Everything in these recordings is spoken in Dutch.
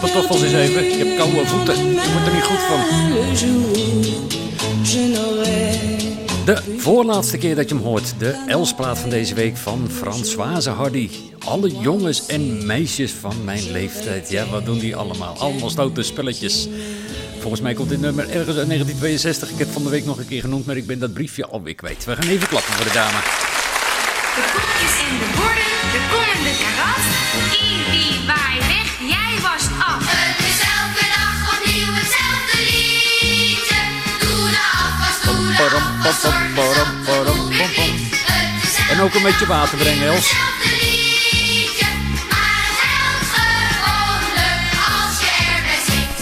Mijn pantoffels eens even. Ik heb koude voeten. Je wordt er niet goed van. De voorlaatste keer dat je hem hoort. De Elsplaat van deze week van Françoise Hardy. Alle jongens en meisjes van mijn leeftijd. Ja, wat doen die allemaal? Allemaal stoute spelletjes. Volgens mij komt dit nummer ergens uit 1962. Ik heb het van de week nog een keer genoemd, maar ik ben dat briefje alweer kwijt. We gaan even klappen voor de dame. De koekjes en de borden, de komende karas. Ibi, waai weg, jij was af. Het is elke dag opnieuw hetzelfde liedje. Doe de afwas, doe de afwas, zorg En ook een beetje water brengen, Els.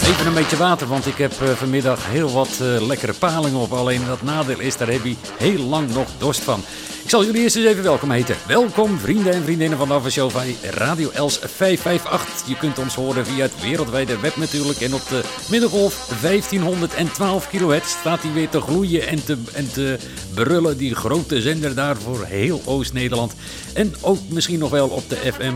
Even een beetje water, want ik heb eh, vanmiddag heel wat eh, lekkere palingen op. Alleen dat nadeel is, daar heb je heel lang nog dorst van. Ik zal jullie eerst eens even welkom heten. Welkom vrienden en vriendinnen van de Avashow bij Radio Els 558. Je kunt ons horen via het wereldwijde web natuurlijk. En op de middengolf 1512 kilohertz staat hij weer te gloeien en te, en te brullen. Die grote zender daar voor heel Oost-Nederland. En ook misschien nog wel op de FM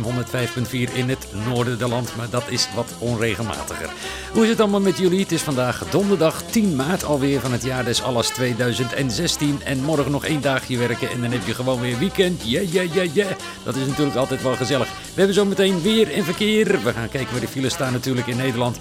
105.4 in het noorden der land. Maar dat is wat onregelmatiger. Hoe is het allemaal met jullie? Het is vandaag donderdag 10 maart alweer van het jaar des alles 2016. En morgen nog één dagje werken en dan je gewoon weer weekend. Ja, ja, ja, ja. Dat is natuurlijk altijd wel gezellig. We hebben zo meteen weer en verkeer. We gaan kijken waar de files staan natuurlijk in Nederland.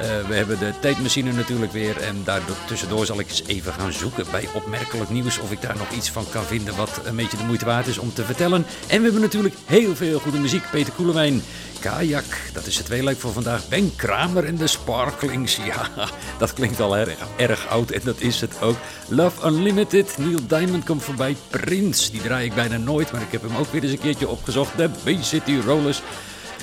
Eh, we hebben de tijdmachine natuurlijk weer. En daardoor tussendoor zal ik eens even gaan zoeken bij opmerkelijk nieuws. Of ik daar nog iets van kan vinden wat een beetje de moeite waard is om te vertellen. En we hebben natuurlijk heel veel goede muziek. Peter Koelewijn, Kajak, dat is het tweeluik voor vandaag. Ben Kramer en de Sparklings. Ja, dat klinkt al erg, erg oud en dat is het ook. Love Unlimited, Neil Diamond komt voorbij. Prince, die draai ik bijna nooit, maar ik heb hem ook weer eens een keertje opgezocht. De Bay City Rollers.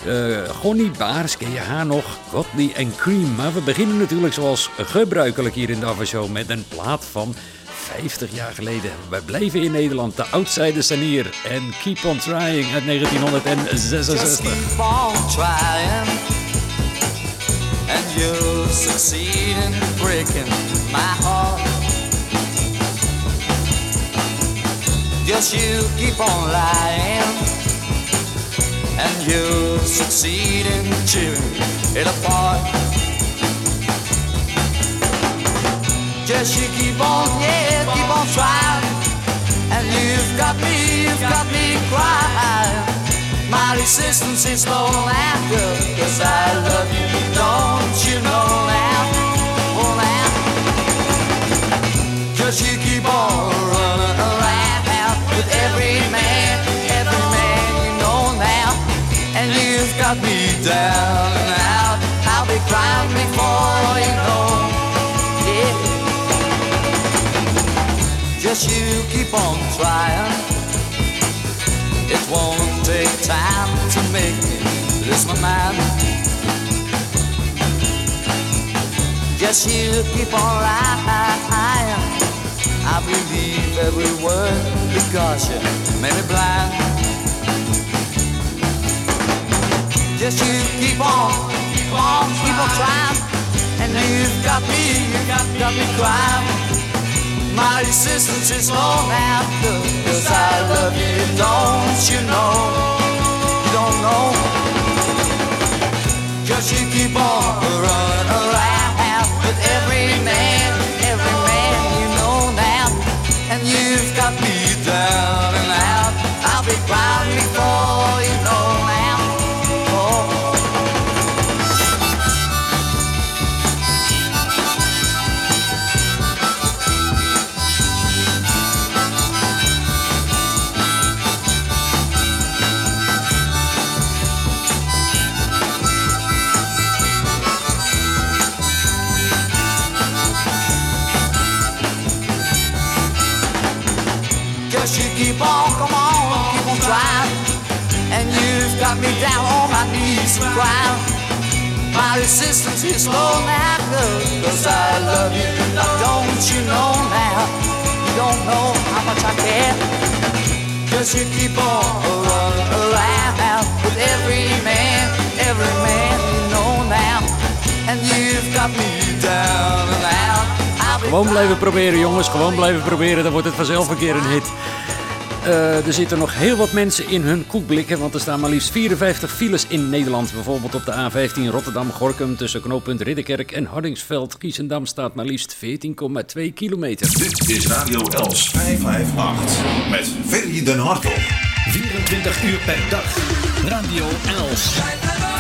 Uh, Gonnie Baars, ken je haar nog? Godly en Cream. Maar we beginnen natuurlijk zoals gebruikelijk hier in de Show met een plaat van 50 jaar geleden. We blijven in Nederland. De outsiders zijn hier. En Keep on Trying uit 1966. Just keep on trying. And you'll succeed in breaking my heart. Just you keep on lying. And you'll succeed in tearing it apart. Just you keep on, yeah, keep on trying. And you've got me, you've got me crying. My resistance is no longer, cause I love you, don't you know now? Oh, now. Cause you keep on Just you keep on trying. It won't take time to make me lose my mind. Just you keep on lying. I believe every word because you made me blind. Just you keep on, keep on, keep on trying. And you've got me, you've got, got me crying. My resistance is long. After Cause I love you, don't you know? You don't know. Cause you keep on running around With every man, every man you know now. And you've got me down on my knees and crying. My resistance is low now, cause I love you. Don't you know now? You don't know how much I care. Cause you keep on running around with every man, every man you know now. And you've got me down and out. Gewoon blijven proberen, jongens. Gewoon blijven proberen. Dan wordt het vanzelf een keer een hit. Uh, er zitten nog heel wat mensen in hun koekblikken, want er staan maar liefst 54 files in Nederland. Bijvoorbeeld op de A15 Rotterdam-Gorkum tussen knooppunt Ridderkerk en Hardingsveld. Kiesendam staat maar liefst 14,2 kilometer. Dit is Radio Els 558 met Ferry den Hartog. 24 uur per dag. Radio Els.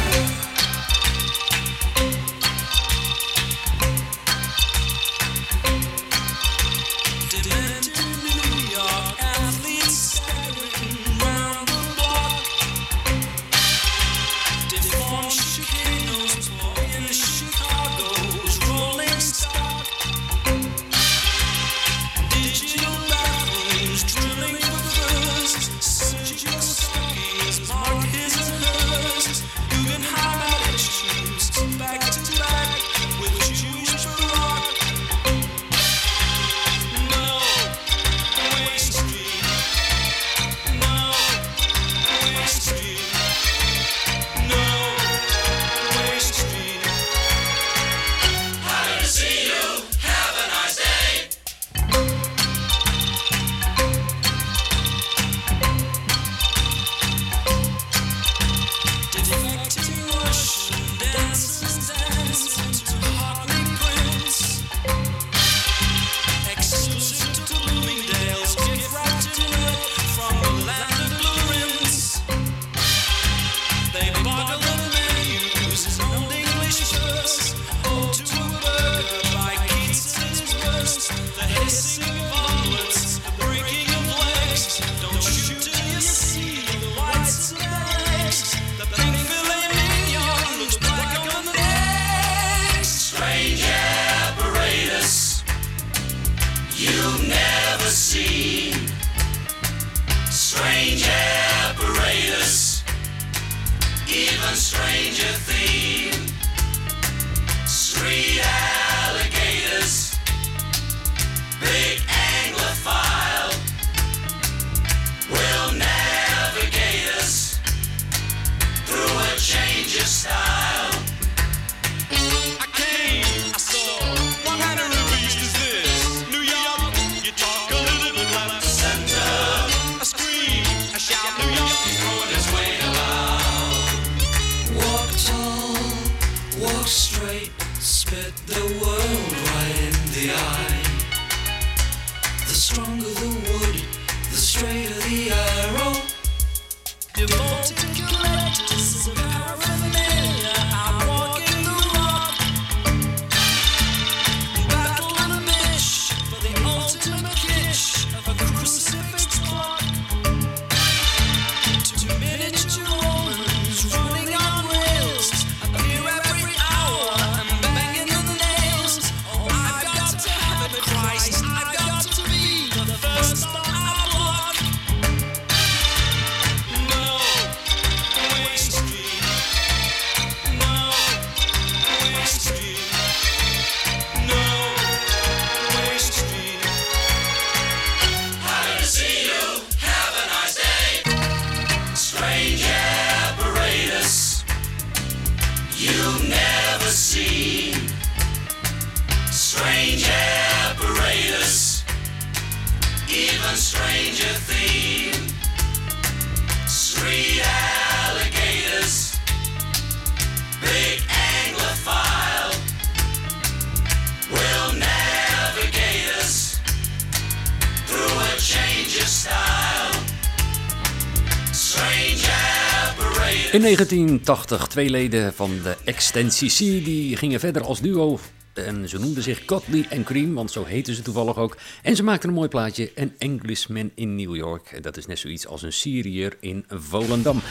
In 1980, twee leden van de Extensie C, die gingen verder als duo. En ze noemden zich Cotley en Cream, want zo heten ze toevallig ook. En ze maakten een mooi plaatje, An Englishman in New York. En dat is net zoiets als een Syriër in Volendam.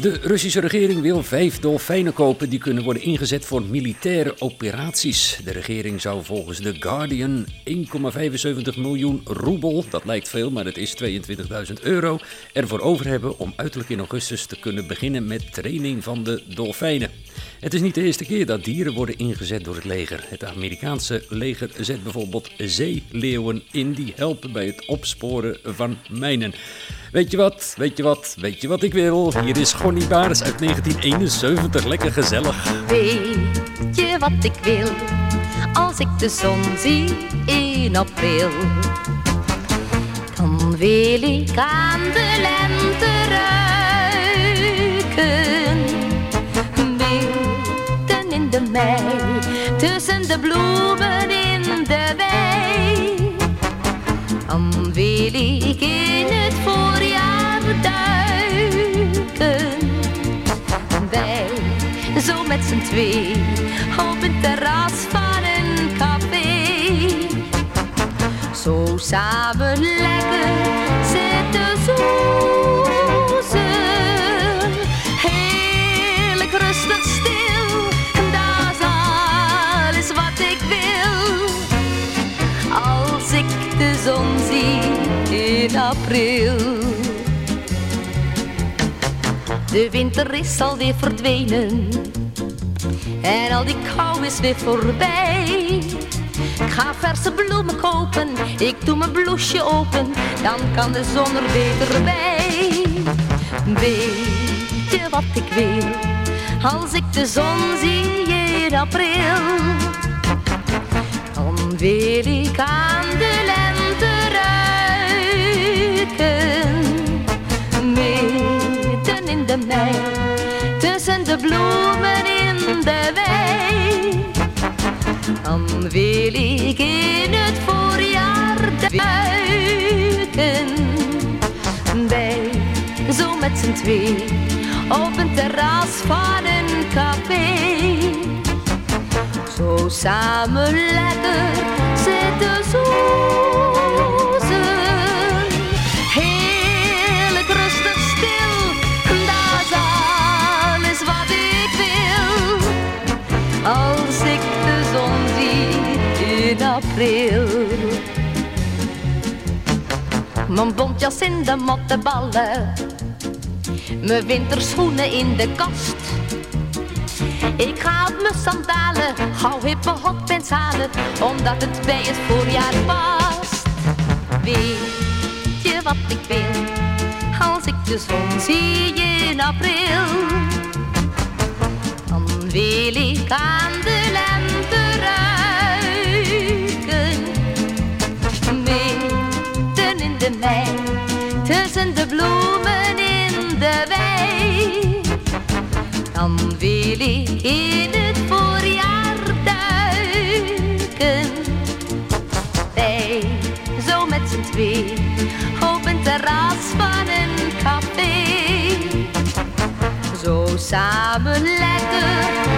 De Russische regering wil vijf dolfijnen kopen die kunnen worden ingezet voor militaire operaties. De regering zou volgens The Guardian 1,75 miljoen roebel, dat lijkt veel, maar het is 22.000 euro, ervoor over hebben om uiterlijk in augustus te kunnen beginnen met training van de dolfijnen. Het is niet de eerste keer dat dieren worden ingezet door het leger. Het Amerikaanse leger zet bijvoorbeeld zeeleeuwen in die helpen bij het opsporen van mijnen. Weet je wat, weet je wat, weet je wat ik wil? Hier is Gonnie Baars uit 1971, lekker gezellig. Weet je wat ik wil als ik de zon zie in april? Dan wil ik aan de lente ruiken. Midden in de mei, tussen de bloemen Dan wil ik in het voorjaar duiken wij zo met z'n twee op een terras van een café. Zo samen lekker zitten zoezen. Heerlijk rustig stil, dat is alles wat ik wil. Als ik de zon in april. De winter is alweer verdwenen en al die kou is weer voorbij. Ik ga verse bloemen kopen, ik doe mijn bloesje open, dan kan de zon er beter bij. Weet je wat ik wil, als ik de zon zie in april? Dan wil ik aan de tussen de bloemen in de wei. Dan wil ik in het voorjaar duiken, wij zo met z'n twee op een terras van een café. Zo samen lekker zitten zoezen. April. Mijn bontjas in de mottenballen, mijn winterschoenen in de kast. Ik ga op mijn sandalen, gauw hippe hotpants halen, omdat het bij het voorjaar past. Weet je wat ik wil, als ik de zon zie in april? Dan wil ik aan de Tussen de bloemen in de wei. Dan wil ik in het voorjaar duiken. Wij, zo met z'n twee, op een terras van een café. Zo samen lekker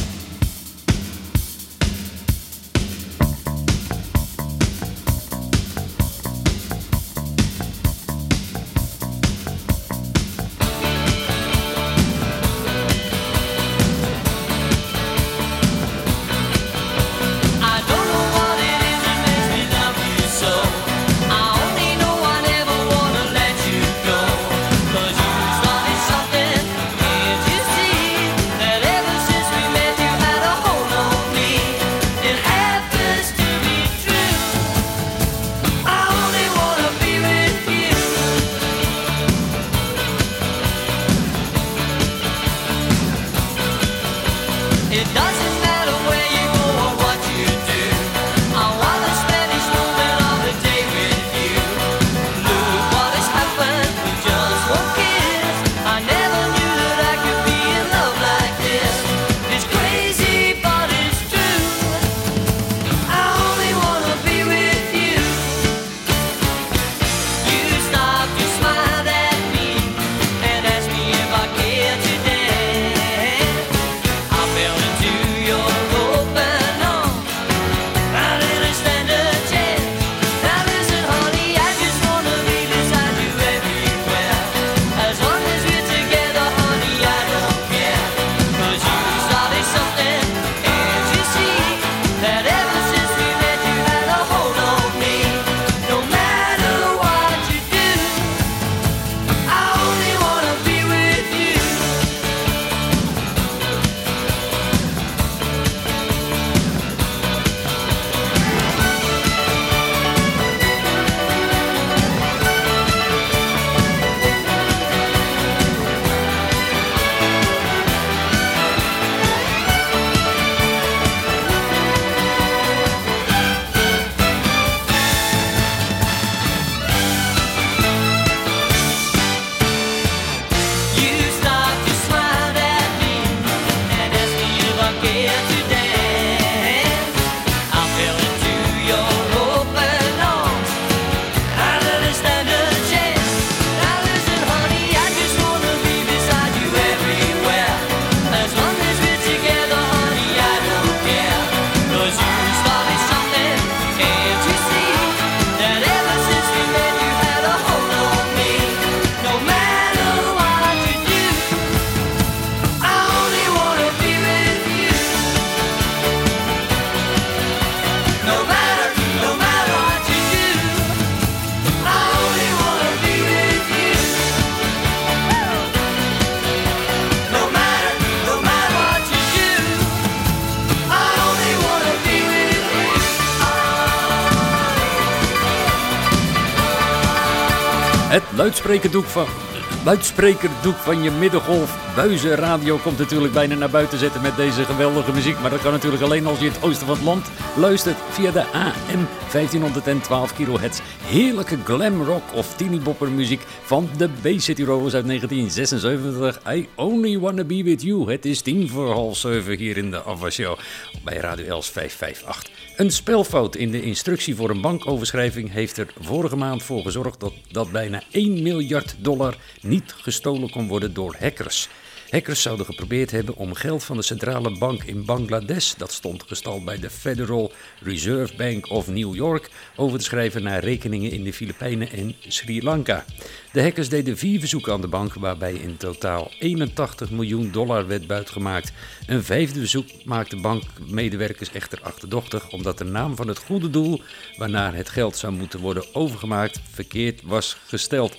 Luidsprekerdoek van, van je middengolf buizenradio komt natuurlijk bijna naar buiten zetten met deze geweldige muziek. Maar dat kan natuurlijk alleen als je in het oosten van het land luistert via de AM 1512 kHz. Heerlijke glam rock of teeniebopper muziek van de Bay City Rollers uit 1976. I Only Wanna Be With You. Het is tien voor half zeven hier in de Show bij Radio Els 558. Een spelfout in de instructie voor een bankoverschrijving heeft er vorige maand voor gezorgd dat, dat bijna 1 miljard dollar niet gestolen kon worden door hackers. Hackers zouden geprobeerd hebben om geld van de centrale bank in Bangladesh, dat stond gestald bij de Federal Reserve Bank of New York, over te schrijven naar rekeningen in de Filipijnen en Sri Lanka. De hackers deden vier verzoeken aan de bank, waarbij in totaal 81 miljoen dollar werd buitgemaakt. Een vijfde verzoek maakte bankmedewerkers echter achterdochtig, omdat de naam van het goede doel, waarnaar het geld zou moeten worden overgemaakt, verkeerd was gesteld.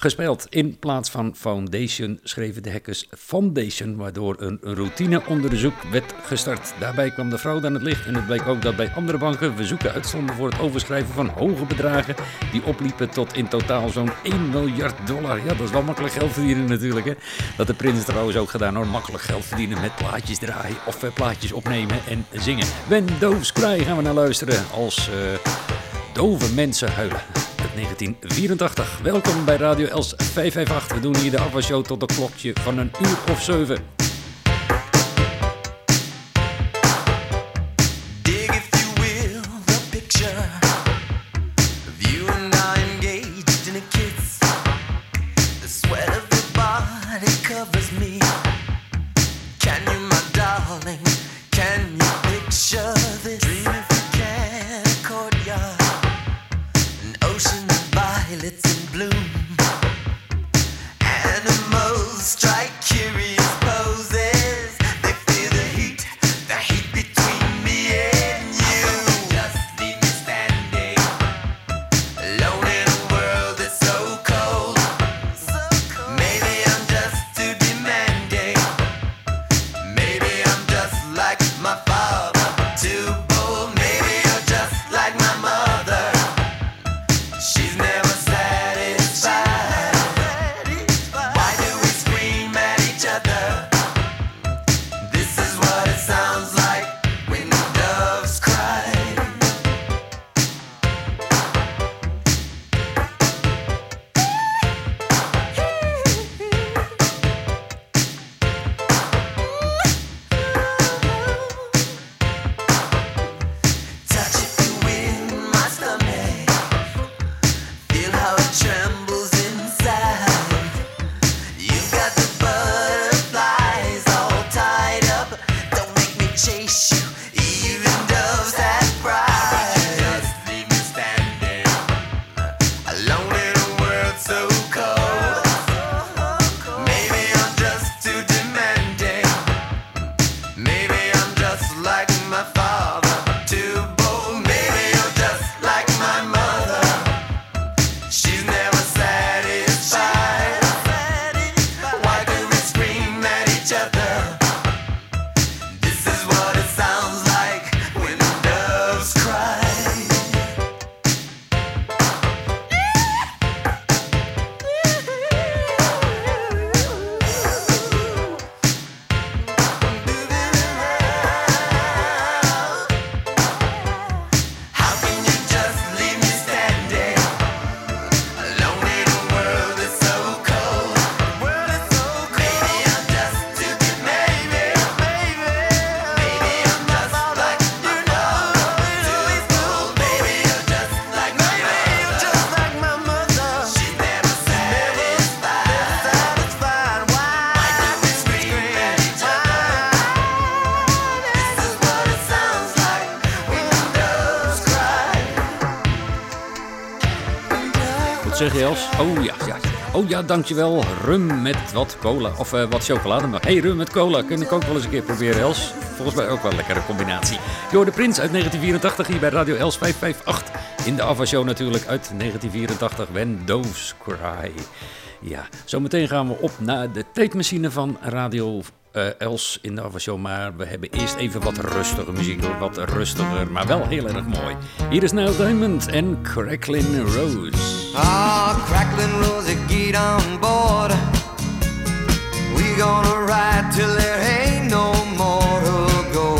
Gespeeld. In plaats van Foundation schreven de hackers Foundation, waardoor een routineonderzoek werd gestart. Daarbij kwam de fraude aan het licht en het bleek ook dat bij andere banken verzoeken uitstonden voor het overschrijven van hoge bedragen die opliepen tot in totaal zo'n 1 miljard dollar. Ja, dat is wel makkelijk geld verdienen natuurlijk. Hè? Dat de prins trouwens ook gedaan hoor. Makkelijk geld verdienen met plaatjes draaien of eh, plaatjes opnemen en zingen. When Doves Cry gaan we naar luisteren als uh, dove mensen huilen. Uit 1984. Welkom bij Radio Els 558. We doen hier de afwasshow tot een klokje van een uur of zeven. Wat zeg je Els? Oh ja, ja. Oh ja, dankjewel. Rum met wat cola. Of eh, wat chocolade. Maar hey, rum met cola. Kun ik ook wel eens een keer proberen, Els. Volgens mij ook wel een lekkere combinatie. Door de Prins uit 1984 hier bij Radio Els 558. In de Ava Show natuurlijk uit 1984. When Doves Cry. Ja, zometeen gaan we op naar de tijdmachine van Radio eh, Els in de Ava Show. Maar we hebben eerst even wat rustige muziek. Wat rustiger, maar wel heel erg mooi. Hier is Nile Diamond en Cracklin' Rose. Ah, crackling rosy, get on board. We gonna ride till there ain't no more to go.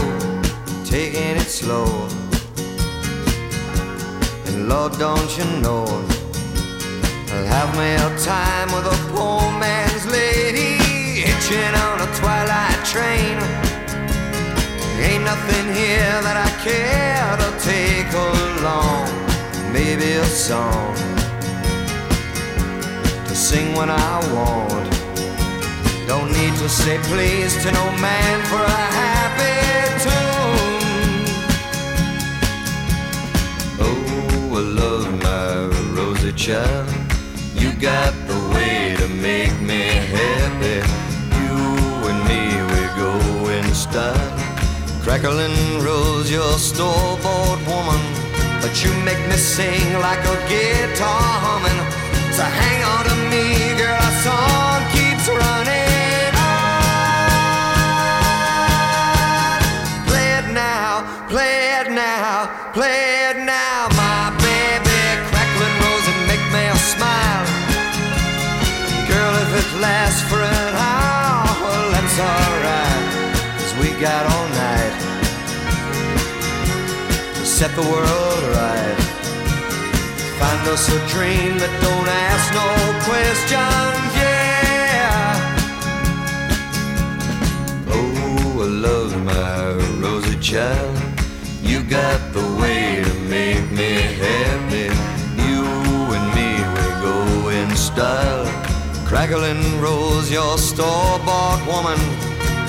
Taking it slow. And Lord, don't you know, I'll have me a time with a poor man's lady. On a twilight train. Ain't nothing here that I care to take along. Maybe a song to sing when I want. Don't need to say please to no man for a happy tune. Oh, I love my rosy child. You got the way to make me style. Crackling rose, you're store-bought woman, but you make me sing like a guitar humming. So hang on to me, girl, our song keeps running on. Play it now, play it now, play it now, my baby. Crackling rose and make me a smile. Girl, if it lasts for an hour, that's alright. Got all night to set the world right. Find us a dream that don't ask no questions, yeah. Oh, I love my rosy child. You got the way to make me happy. You and me, we go in style. Crackling rose, your store-bought woman.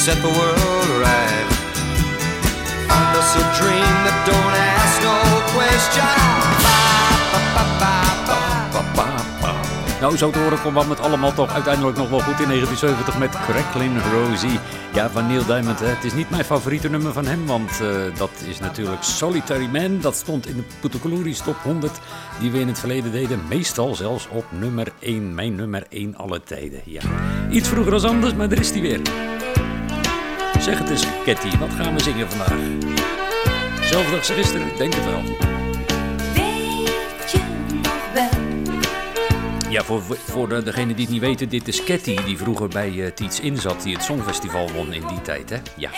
set the world right. Find us a dream that don't ask no questions. Nou, zo te horen kwam met allemaal toch uiteindelijk nog wel goed in 1970 met Cracklin Rosie. Ja, van Neil Diamond. Hè. Het is niet mijn favoriete nummer van hem, want eh, dat is natuurlijk Solitary Man. Dat stond in de Putukuluri's top 100, die we in het verleden deden. Meestal zelfs op nummer 1, mijn nummer 1 alle tijden. Ja. Iets vroeger als anders, maar er is die weer. Zeg het eens, Ketty, wat gaan we zingen vandaag? Zelfde als gisteren, denk het wel. Weet je nog wel? Ja, voor, voor de- degenen die het niet weten, dit is Ketty, die vroeger bij eh Tietz In zat, die het Songfestival won in die tijd, hè? Ja.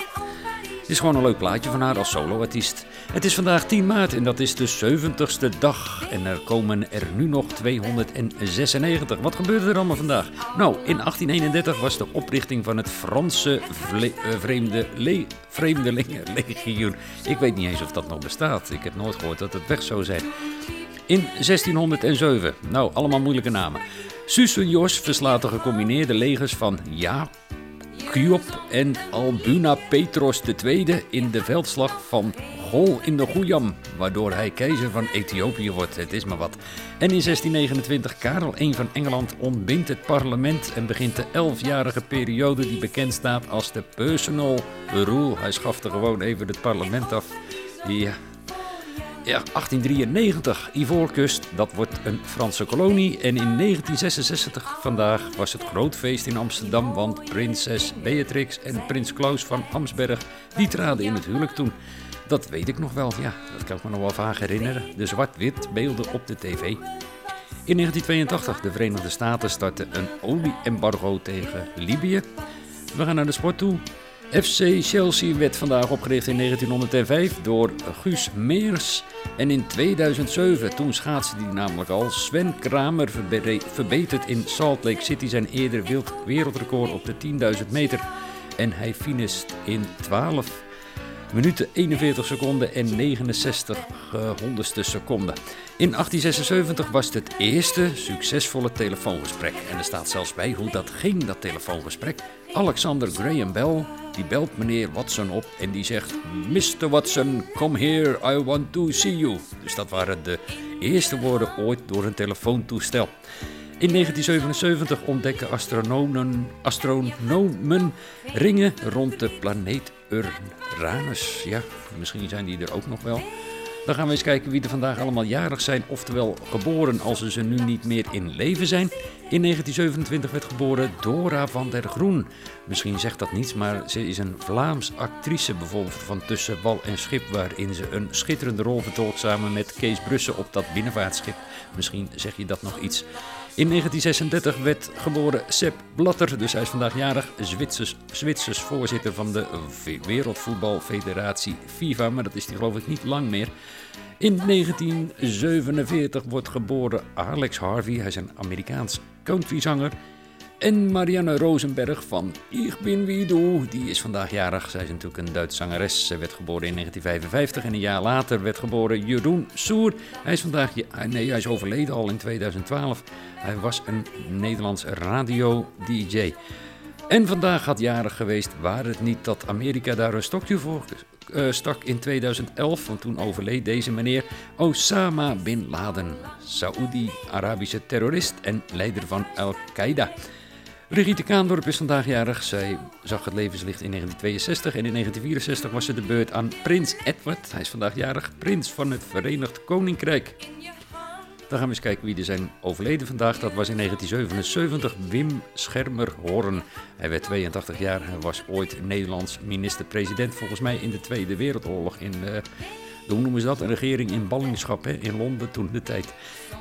Is gewoon een leuk plaatje van haar als soloartiest. Het is vandaag 10 maart en dat is de 70ste dag. En er komen er nu nog 296. Wat gebeurde er allemaal vandaag? Nou, in 1831 was de oprichting van het Franse eh, vreemde le- Vreemdelingenlegioen. Ik weet niet eens of dat nog bestaat. Ik heb nooit gehoord dat het weg zou zijn. In 1607, nou allemaal moeilijke namen. Suze Jos verslaat de gecombineerde legers van Ja, Kyop en Albuna Petros II in de veldslag van Gol in de Goeiam, waardoor hij keizer van Ethiopië wordt. Het is maar wat. En in 1629 Karel I van Engeland ontbindt het parlement en begint de elfjarige periode die bekend staat als de personal rule. Hij schafte gewoon even het parlement af. Ja, ja, 1893, Ivoorkust, dat wordt een Franse kolonie. En in 1966, vandaag, was het groot feest in Amsterdam, want prinses Beatrix en prins Klaus van Amsberg, die traden in het huwelijk toen. Dat weet ik nog wel, ja, dat kan ik me nog wel vaag herinneren. De zwart-wit beelden op de tv. In 1982, de Verenigde Staten starten een olie-embargo tegen Libië. We gaan naar de sport toe. FC Chelsea werd vandaag opgericht in 1905 door Guus Meers. En in 2007, toen schaatste hij namelijk al, Sven Kramer verbe- verbetert in Salt Lake City zijn eerder wereldrecord op de 10.000 meter. En hij finisht in 12 minuten 41 seconden en 69 eh, honderdste seconden. In 1876 was het eerste succesvolle telefoongesprek. En er staat zelfs bij hoe dat ging, dat telefoongesprek. Alexander Graham Bell, die belt meneer Watson op en die zegt... Mr. Watson, come here, I want to see you. Dus dat waren de eerste woorden ooit door een telefoontoestel. In 1977 ontdekken astronomen, astronomen ringen rond de planeet Uranus. Ja, misschien zijn die er ook nog wel. Dan gaan we eens kijken wie er vandaag allemaal jarig zijn, oftewel geboren als ze nu niet meer in leven zijn. In 1927 werd geboren Dora van der Groen. Misschien zegt dat niets, maar ze is een Vlaams actrice bijvoorbeeld van Tussen Wal en Schip, waarin ze een schitterende rol vertolkt samen met Kees Brussen op dat binnenvaartschip. Misschien zeg je dat nog iets. In 1936 werd geboren Sepp Blatter, dus hij is vandaag jarig, Zwitsers, Zwitsers voorzitter van de Wereldvoetbalfederatie FIFA, maar dat is hij geloof ik niet lang meer. In 1947 wordt geboren Alex Harvey, hij is een Amerikaans countryzanger. En Marianne Rosenberg van Ich bin wie du, die is vandaag jarig. Zij is natuurlijk een Duitse zangeres. Ze werd geboren in 1955 en een jaar later werd geboren Jeroen Soer. Hij is vandaag, nee hij is overleden al in 2012. Hij was een Nederlands radio-dj. En vandaag had jarig geweest, waar het niet dat Amerika daar een stokje voor uh, stak in 2011, want toen overleed deze meneer Osama Bin Laden, Saoedi-Arabische terrorist en leider van Al-Qaeda. Brigitte Kaandorp is vandaag jarig. Zij zag het levenslicht in 1962 en in 1964 was ze de beurt aan Prins Edward. Hij is vandaag jarig, prins van het Verenigd Koninkrijk. Dan gaan we eens kijken wie er zijn overleden vandaag. Dat was in 1977 Wim Schermerhorn. Hij werd 82 jaar. Hij was ooit Nederlands minister-president volgens mij in de Tweede Wereldoorlog. In, uh, hoe noemen ze dat? Een regering in ballingschap hè? in Londen toen de tijd.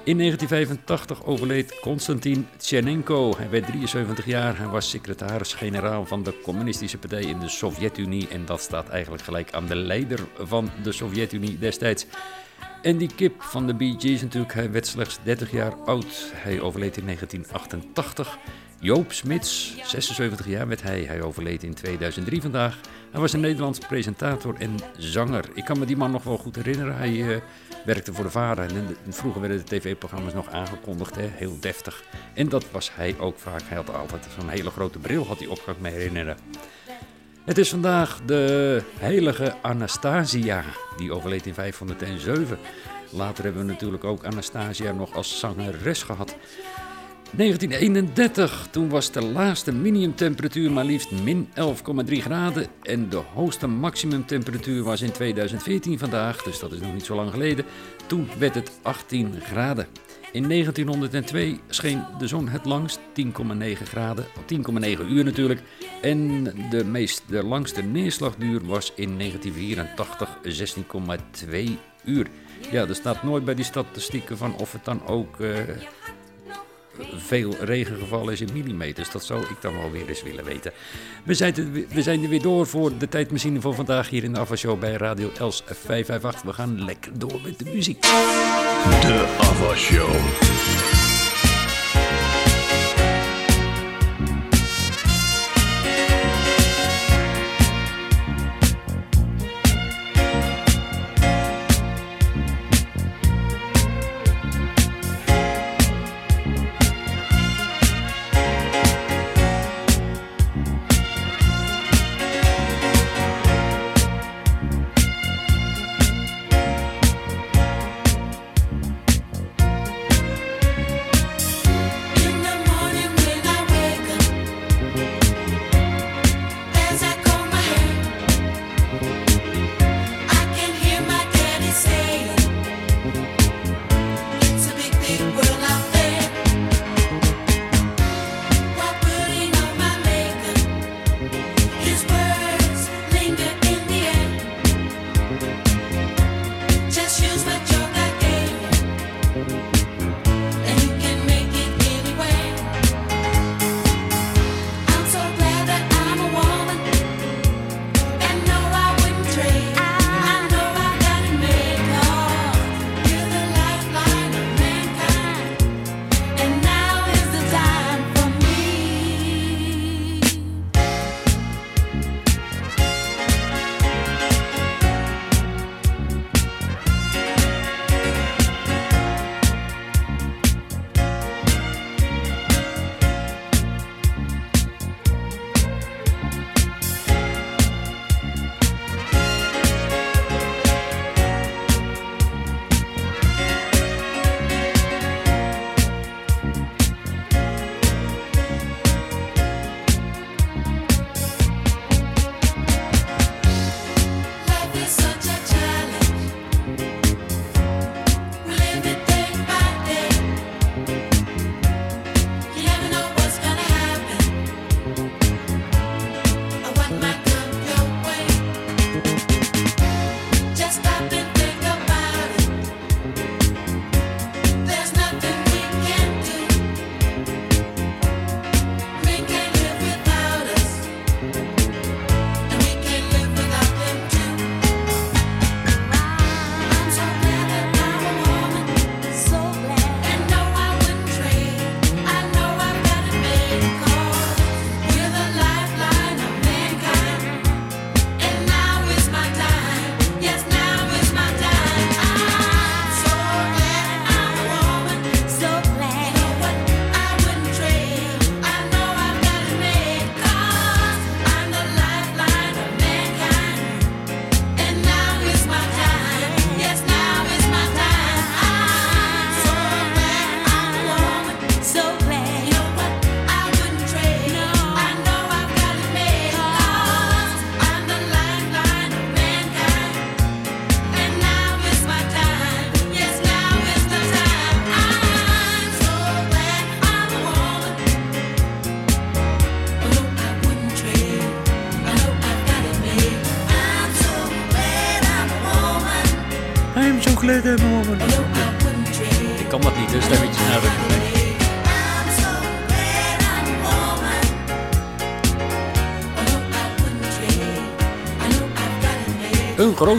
In 1985 overleed Konstantin Tchernenko. Hij werd 73 jaar. Hij was secretaris-generaal van de Communistische Partij in de Sovjet-Unie. En dat staat eigenlijk gelijk aan de leider van de Sovjet-Unie destijds. En die kip van de Bee Gees natuurlijk, hij werd slechts 30 jaar oud. Hij overleed in 1988. Joop Smits, 76 jaar werd hij. Hij overleed in 2003 vandaag. Hij was een Nederlands presentator en zanger. Ik kan me die man nog wel goed herinneren. Hij uh, werkte voor de Varen en vroeger werden de tv-programma's nog aangekondigd. Hè? Heel deftig. En dat was hij ook vaak. Hij had altijd zo'n hele grote bril, had hij op, kan ik me herinneren. Het is vandaag de heilige Anastasia, die overleed in 507. Later hebben we natuurlijk ook Anastasia nog als zangeres gehad. 1931, toen was de laagste minimumtemperatuur maar liefst min 11,3 graden. En de hoogste maximumtemperatuur was in 2014 vandaag, dus dat is nog niet zo lang geleden. Toen werd het 18 graden. In 1902 scheen de zon het langst, 10,9 graden, 10,9 uur natuurlijk. En de, meest, de langste neerslagduur was in 1984 16,2 uur. Ja, er staat nooit bij die statistieken van of het dan ook uh, veel regengevallen is in millimeters. Dat zou ik dan wel weer eens willen weten. We zijn, we zijn er weer door voor de tijdmachine voor vandaag hier in de Ava Show bij Radio Els 558. We gaan lekker door met de muziek. De Ava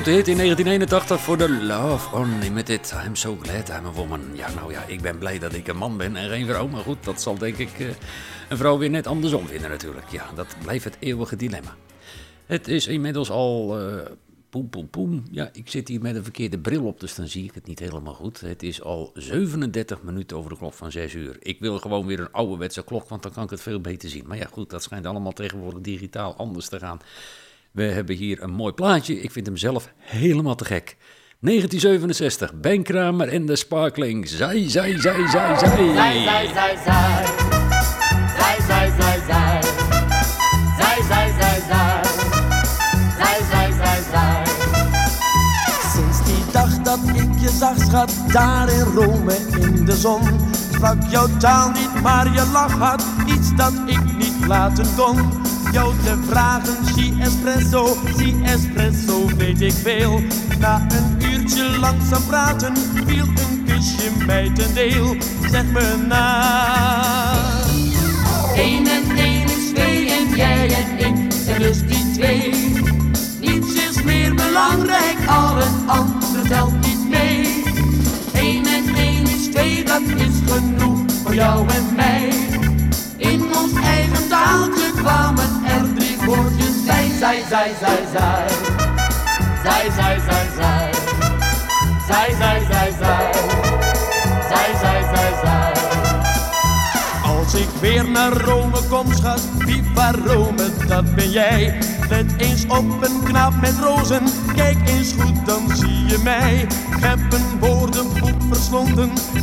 grote hit in 1981 voor de Love dit I'm so glad I'm a woman. Ja, nou ja, ik ben blij dat ik een man ben en geen vrouw. Maar goed, dat zal denk ik eh, een vrouw weer net andersom vinden natuurlijk. Ja, dat blijft het eeuwige dilemma. Het is inmiddels al eh poem poem poem. Ja, ik zit hier met een verkeerde bril op, dus dan zie ik het niet helemaal goed. Het is al 37 minuten over de klok van 6 uur. Ik wil gewoon weer een ouderwetse klok, want dan kan ik het veel beter zien. Maar ja, goed, dat schijnt allemaal tegenwoordig digitaal anders te gaan. We hebben hier een mooi plaatje. Ik vind hem zelf helemaal te gek. 1967, Ben Kramer en de Sparkling. Zij, zij, zij, zij, zij. Zij, zij, zij, zij. Zij, zij, zij, zij. Zij, zij, zij, zij. Zij, zij, zij, zij. Sinds die dag dat ik je zag, schat, daar in Rome in de zon. Sprak jouw taal niet, maar je lach had iets dat ik niet laten kon. Jou te vragen, zie espresso, zie espresso, weet ik veel. Na een uurtje langzaam praten, viel een kusje mij ten deel. Zeg me na. Eén en één is twee en jij en ik zijn dus die twee. Niets is meer belangrijk, al het andere telt niet mee. Eén en één is twee, dat is genoeg voor jou en mij. Ons eigen taaltje kwamen er drie woordjes bij. Zij, zij, zij, zij. Zij, zij, zij, zij. Zij, zij, zij, zij. Zij, zij, zij, zij. Als ik weer naar Rome kom, schat, viva Rome, dat ben jij. Let eens op een knaap met rozen, kijk eens goed, dan zie je mij. Ik heb een woordenboek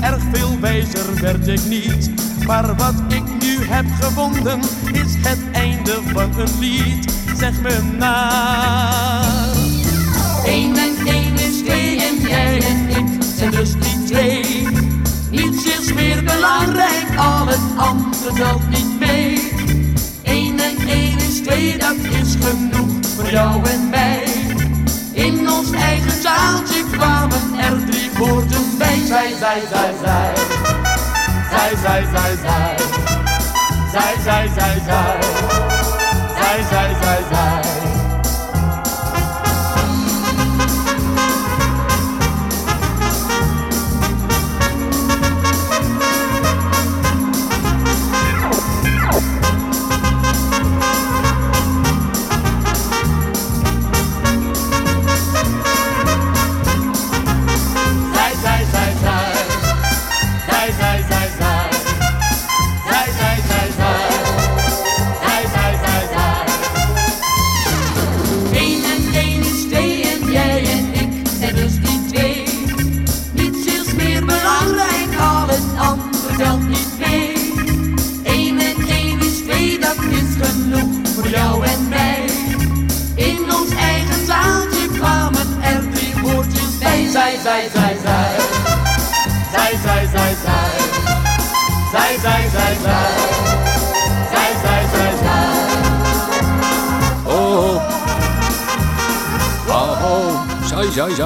erg veel wijzer werd ik niet. Maar wat ik nu heb gevonden, is het einde van een lied. Zeg me na. Eén en één is twee en jij en ik zijn dus die twee. Niets is meer belangrijk, al het andere telt niet mee. Eén en één is twee, dat is genoeg voor jou en mij. Ons eigen zaaltje kwamen er drie woorden bij. Zij, zij, zij. Zij, zij, zij, zij. Zij, zij, zij, zij. Zij, zij, zij, zij. Zij,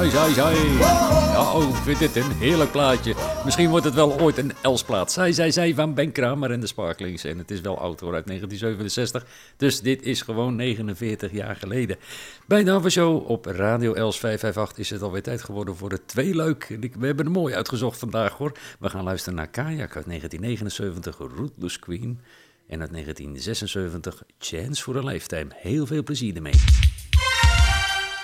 Zij, zij, zij. Ja, oh, vind dit een heerlijk plaatje. Misschien wordt het wel ooit een Elsplaat. Zij, zij, zij van Ben Kramer en de Sparklings. En het is wel oud hoor, uit 1967. Dus dit is gewoon 49 jaar geleden. Bij de Show op Radio Els 558 is het alweer tijd geworden voor het tweeluik. En ik- We hebben er mooi uitgezocht vandaag hoor. We gaan luisteren naar Kayak uit 1979, Rootless Queen. En uit 1976, Chance for a Lifetime. Heel veel plezier ermee.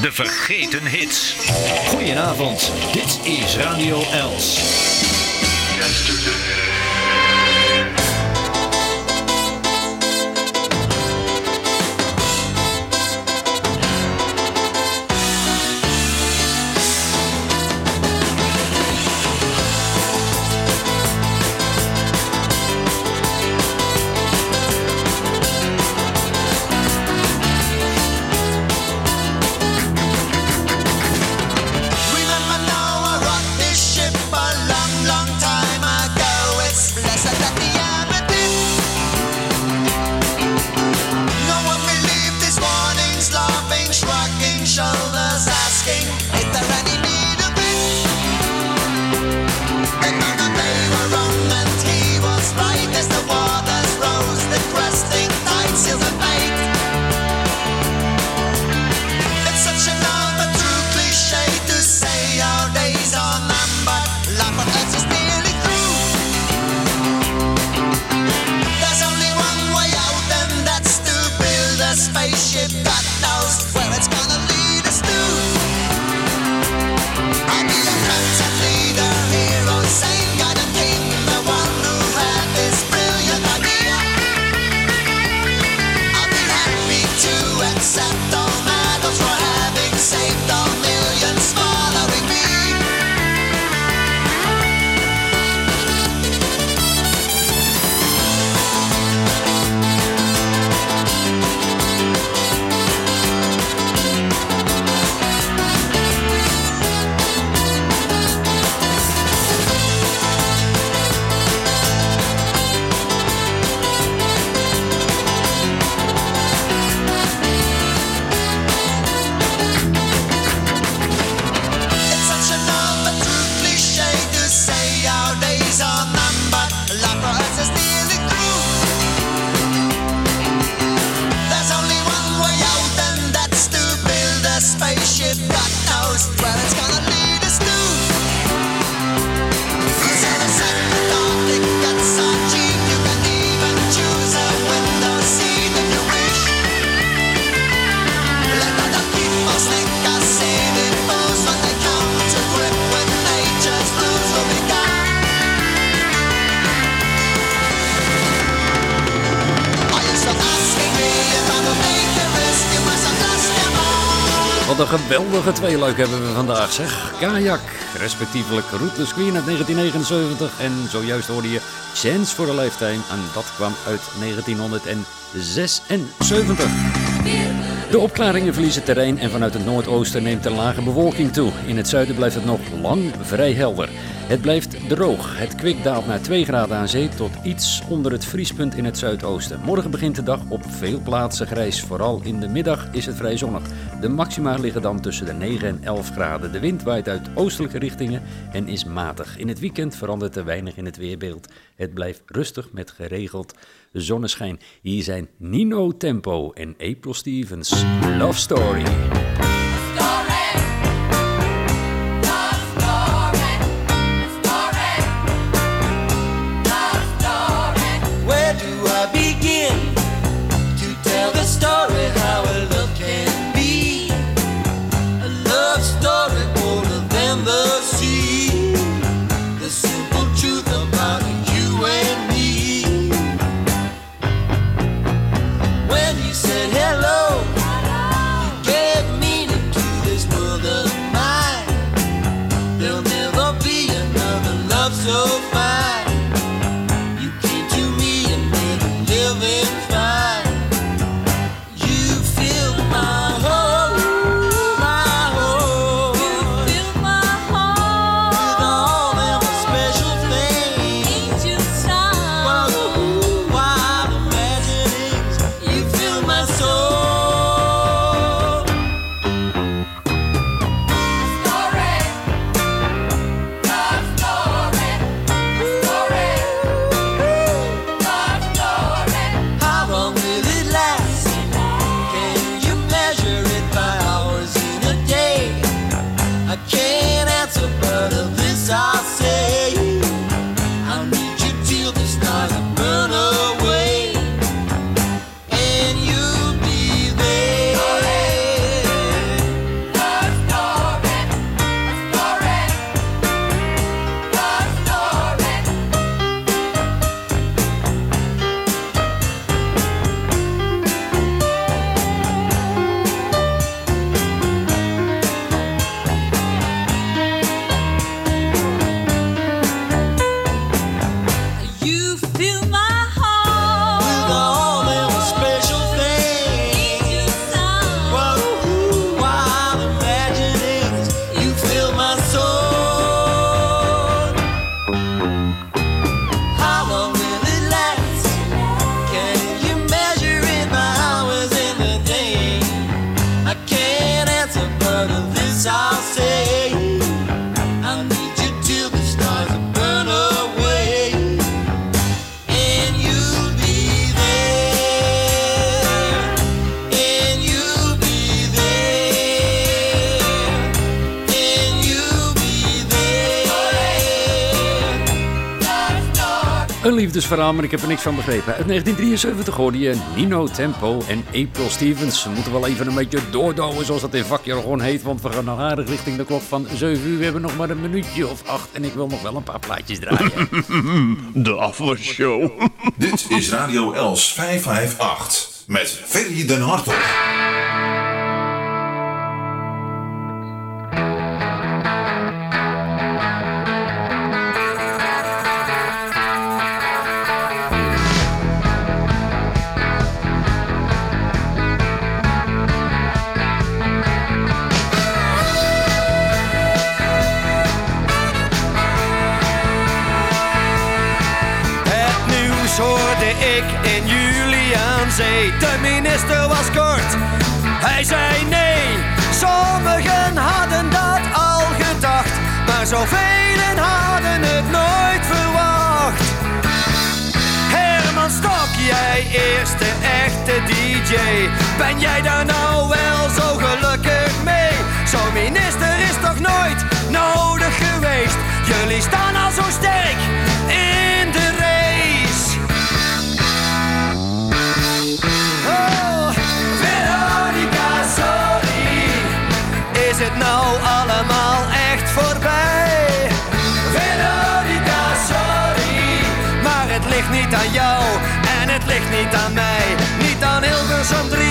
De vergeten hits. Goedenavond, dit is Radio Els. Geweldige tweeluik hebben we vandaag, zeg. Kajak, respectievelijk Rootless Queen uit 1979. En zojuist hoorde je Chance for a Lifetime. En dat kwam uit 1976. De opklaringen verliezen terrein en vanuit het noordoosten neemt de lage bewolking toe. In het zuiden blijft het nog lang vrij helder. Het blijft droog. Het kwik daalt naar 2 graden aan zee tot iets onder het vriespunt in het zuidoosten. Morgen begint de dag op veel plaatsen grijs. Vooral in de middag is het vrij zonnig. De maxima liggen dan tussen de 9 en 11 graden. De wind waait uit oostelijke richtingen en is matig. In het weekend verandert er weinig in het weerbeeld. Het blijft rustig met geregeld zonneschijn. Hier zijn Nino Tempo en April Stevens. Love Story. Een liefdesverhaal, maar ik heb er niks van begrepen. Uit 1973 hoorde je Nino Tempo en April Stevens. We moeten wel even een beetje doordouwen, zoals dat in vakjargon heet. Want we gaan nog aardig richting de klok van 7 uur. We hebben nog maar een minuutje of acht. En ik wil nog wel een paar plaatjes draaien. De afwasshow. Dit is Radio Els 558 met Ferry den Hartog. De minister was kort, hij zei nee. Sommigen hadden dat al gedacht, maar zoveel hadden het nooit verwacht. Herman Stok, jij eerste echte DJ. Ben jij daar nou wel zo gelukkig mee? Zo'n minister is toch nooit nodig geweest? Jullie staan al zo sterk niet aan mij. Niet aan Hilversum 3,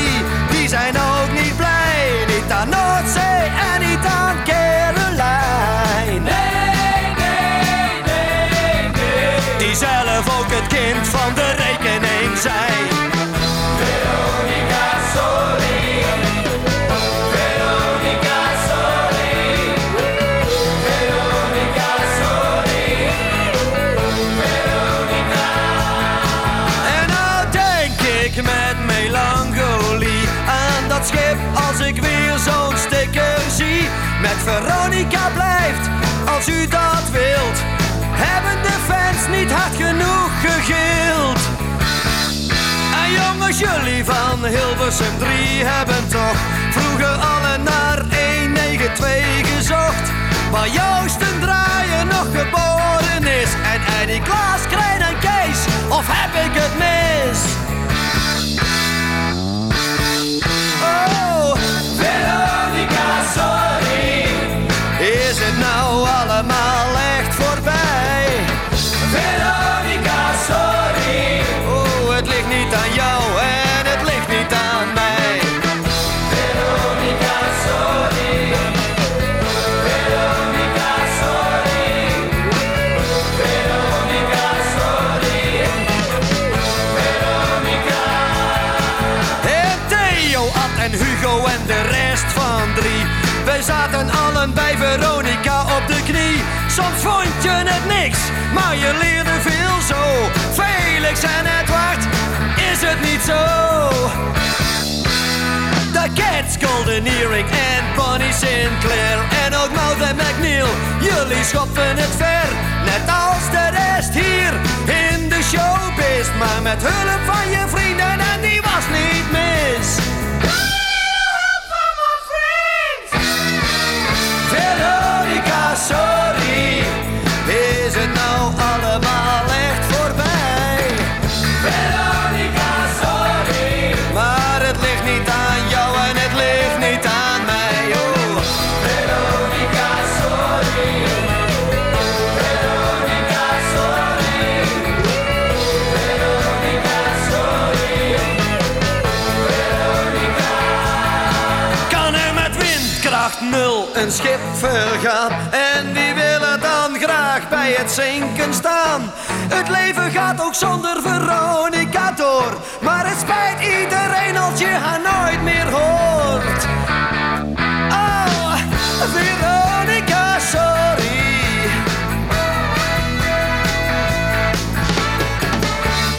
die zijn ook niet blij. Niet aan Noordzee en niet aan Caroline. Nee, nee, nee, nee. Die zelf ook het kind van de rekening zijn. Met Veronica blijft, als u dat wilt. Hebben de fans niet hard genoeg gegild? En jongens, jullie van Hilversum 3 hebben toch vroeger alle naar 192 gezocht. Waar Joost en Draaien nog geboren is. En Eddie Klaas, Krijn en Kees, of heb ik het mis? Soms vond je het niks, maar je leerde veel zo. Felix en Edward, is het niet zo? De Cats, Golden Earring en Bonnie Sinclair. En ook Maud en McNeil, jullie schoppen het ver. Net als de rest hier in de showbiz. Maar met hulp van je vrienden en die was niet mis. Een schip vergaan? En die willen dan graag bij het zinken staan. Het leven gaat ook zonder Veronica door. Maar het spijt iedereen als je haar nooit meer hoort.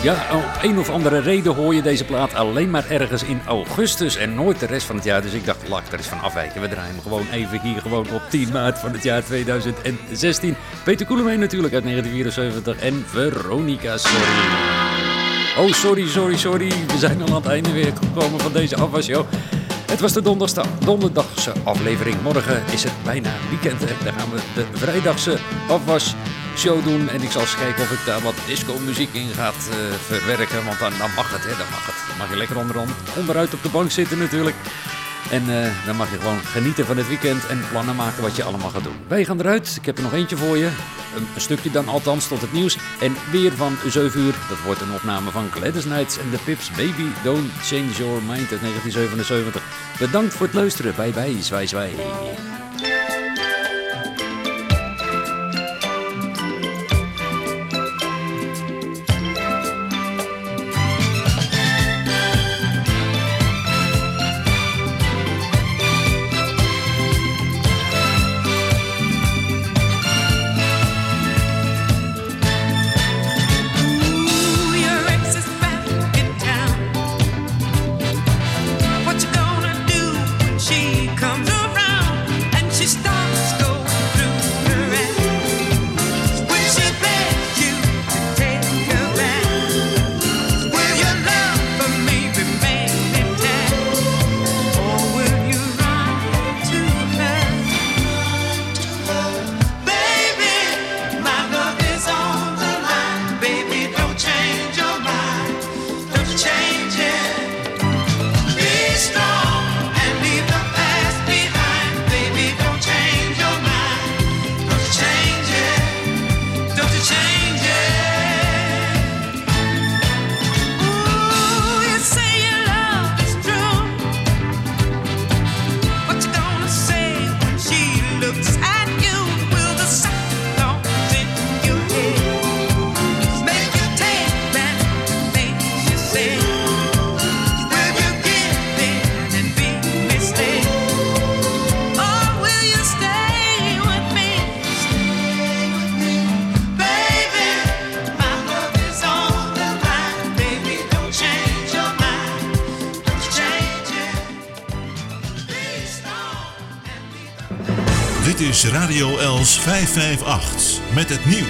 Ja, om een of andere reden hoor je deze plaat alleen maar ergens in augustus en nooit de rest van het jaar. Dus ik dacht, laat ik er eens van afwijken. We draaien hem gewoon even hier gewoon op 10 maart van het jaar 2016. Peter Koelemee natuurlijk uit 1974 en Veronica, sorry. Oh, sorry, sorry, sorry. We zijn al aan het einde weer gekomen van deze afwasshow. Het was de donderdagse aflevering. Morgen is het bijna weekend. En dan gaan we de vrijdagse afwas show doen. En ik zal eens kijken of ik daar wat disco muziek in ga eh, verwerken. Want dan, dan mag het, hè, dan mag het. Dan mag je lekker onder, onderuit op de bank zitten natuurlijk. En eh, dan mag je gewoon genieten van het weekend en plannen maken wat je allemaal gaat doen. Wij gaan eruit. Ik heb er nog eentje voor je. Een, stukje dan althans tot het nieuws. En weer van 7 uur. Dat wordt een opname van Gladys en de Pips Baby Don't Change Your Mind uit 1977. Bedankt voor het luisteren. Bye bye. Zwaai. Radio Els 558 met het nieuws.